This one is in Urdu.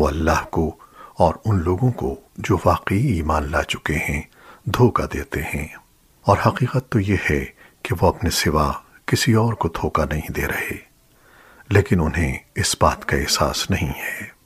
وہ اللہ کو اور ان لوگوں کو جو واقعی ایمان لا چکے ہیں، دھوکہ دیتے ہیں۔ اور حقیقت تو یہ ہے کہ وہ اپنے سوا کسی اور کو دھوکہ نہیں دے رہے، لیکن انہیں اس بات کا احساس نہیں ہے۔